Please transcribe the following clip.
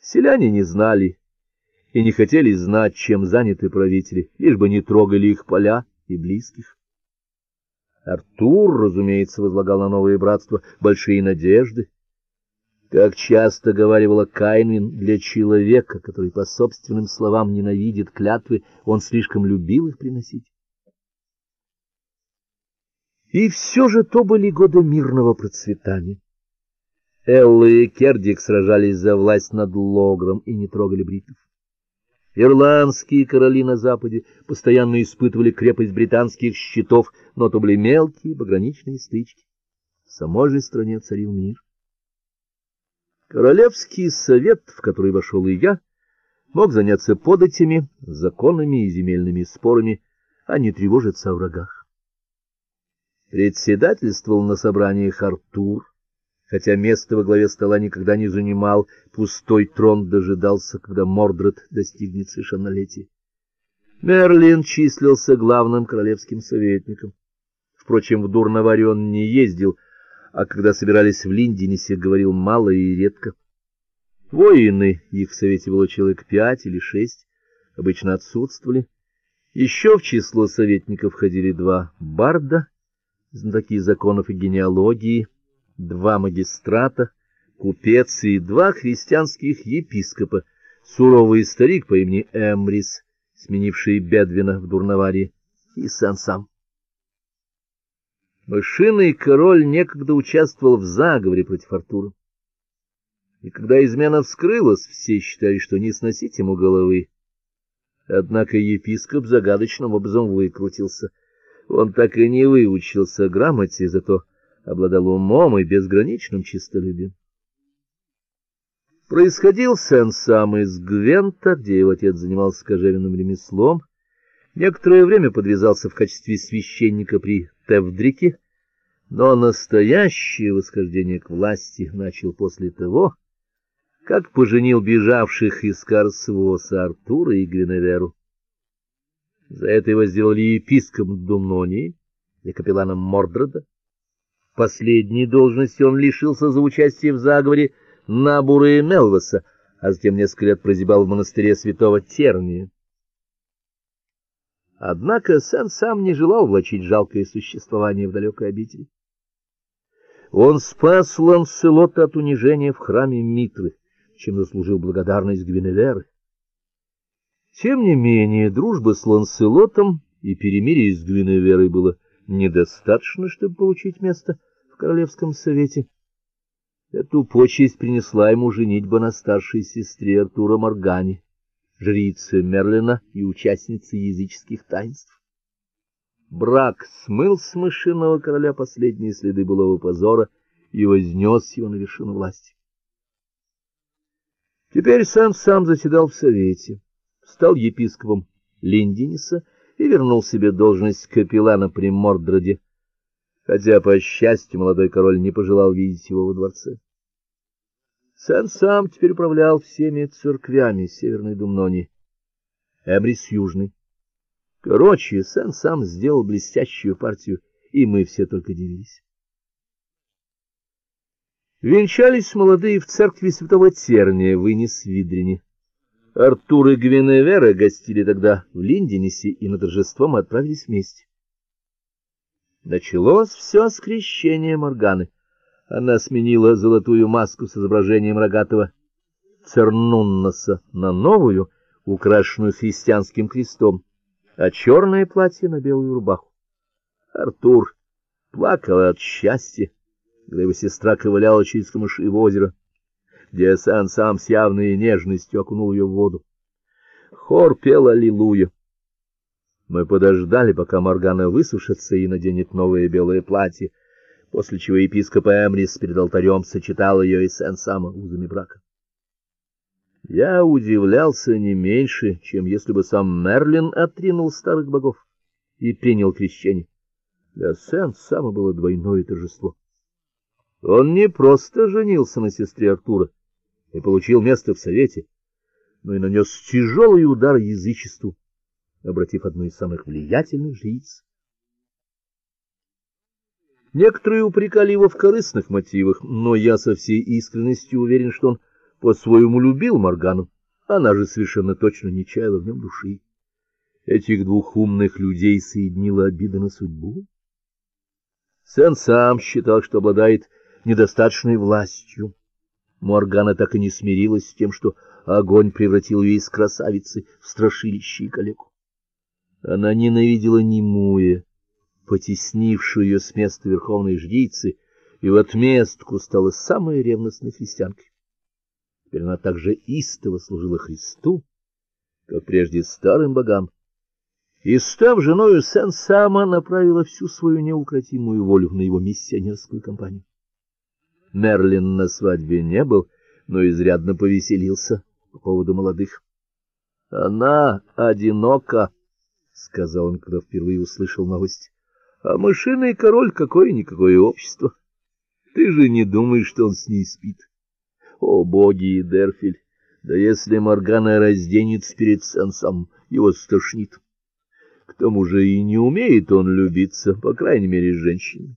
Селяне не знали и не хотели знать, чем заняты правители, лишь бы не трогали их поля и близких. Артур, разумеется, возлагал на новое братство большие надежды. Как часто говаривала Кайнвин, для человека, который по собственным словам ненавидит клятвы, он слишком любил их приносить. И все же то были годы мирного процветания. Элла и Кердик сражались за власть над Логром и не трогали бритов. Ирландские короли на западе постоянно испытывали крепость британских щитов, но то были мелкие пограничные стычки. В самой же стране царил мир. Королевский совет, в который вошел и я, мог заняться податями, законами и земельными спорами, а не тревожиться о врагах. Председательствовал на собраниях Артур, хотя место во главе стола никогда не занимал, пустой трон дожидался, когда Мордред достигнет совершеннолетия. Мерлин числился главным королевским советником. Впрочем, в Дурноваре он не ездил, а когда собирались в Линденесе, говорил мало и редко. Воины, их в совете было человек пять или шесть, обычно отсутствовали. Еще в число советников входили два барда, знатоки законов и генеалогии, два магистрата, купец и два христианских епископа, суровый старик по имени Эмрис, сменивший Бедвина в Дурноваре, и Сансам. Мышиный король некогда участвовал в заговоре против Артура. И когда измена вскрылась, все считали, что не сносить ему головы. Однако епископ загадочным образом выкрутился. Он так и не выучился грамоте, зато обладал умом и безграничным честолюбием. Происходил сын сам из Гвента, где его отец занимался кожевенным ремеслом. Некоторое время подвязался в качестве священника при Тевдрике, но настоящее восхождение к власти начал после того, как поженил бежавших из Карсвоса Артура и Гвиневеру. За это его сделали епископом Думнонии и капелланом Мордреда. Последней должности он лишился за участие в заговоре Набура и Мелваса, а затем несколько лет прозябал в монастыре святого Терния. Однако Сен сам не желал влачить жалкое существование в далекой обители. Он спас Ланселота от унижения в храме Митры, чем заслужил благодарность Гвиневеры. Тем не менее, дружба с Ланселотом и перемирие с Гвиневерой было недостаточно, чтобы получить место королевском совете. Эту почесть принесла ему женитьба на старшей сестре Артура Моргане, жрице Мерлина и участнице языческих таинств. Брак смыл с мышиного короля последние следы былого позора и вознес его на вершину власти. Теперь сам сам заседал в совете, стал епископом Линдениса и вернул себе должность капеллана при Мордроде, хотя, по счастью, молодой король не пожелал видеть его во дворце. Сэн сам теперь управлял всеми церквями Северной Думнони, Эмрис Южный. Короче, Сэн сам сделал блестящую партию, и мы все только дивились. Венчались молодые в церкви святого Терния в Инис-Видрине. Артур и Гвиневера гостили тогда в Линденесе и на торжество мы отправились вместе. Началось все с крещения Морганы. Она сменила золотую маску с изображением рогатого Цернунноса на новую, украшенную христианским крестом, а черное платье на белую рубаху. Артур плакал от счастья, когда его сестра ковыляла через камыши в озеро, где Сан сам с явной нежностью окунул ее в воду. Хор пел аллилуйя. Мы подождали, пока Моргана высушится и наденет новое белое платье, после чего епископ Эмрис перед алтарем сочетал ее и Сен-Сама узами брака. Я удивлялся не меньше, чем если бы сам Мерлин отринул старых богов и принял крещение. Для Сен-Сама было двойное торжество. Он не просто женился на сестре Артура и получил место в совете, но и нанес тяжелый удар язычеству обратив одну из самых влиятельных жриц. Некоторые упрекали его в корыстных мотивах, но я со всей искренностью уверен, что он по-своему любил Моргану, она же совершенно точно не чаяла в нем души. Этих двух умных людей соединила обида на судьбу. Сен сам считал, что обладает недостаточной властью. Моргана так и не смирилась с тем, что огонь превратил ее из красавицы в страшилище и калеку. Она ненавидела Немуя, потеснившую ее с места верховной жрицы, и в отместку стала самой ревностной христианкой. Теперь она также истово служила Христу, как прежде старым богам, и, став женою Сен-Сама, направила всю свою неукротимую волю на его миссионерскую кампанию. Мерлин на свадьбе не был, но изрядно повеселился по поводу молодых. — Она одинока, — сказал он, когда впервые услышал новость. — А мышиный король какое-никакое общество. Ты же не думаешь, что он с ней спит? О, боги, Дерфель! Да если Моргана разденется перед Сенсом, его стошнит. К тому же и не умеет он любиться, по крайней мере, с женщиной.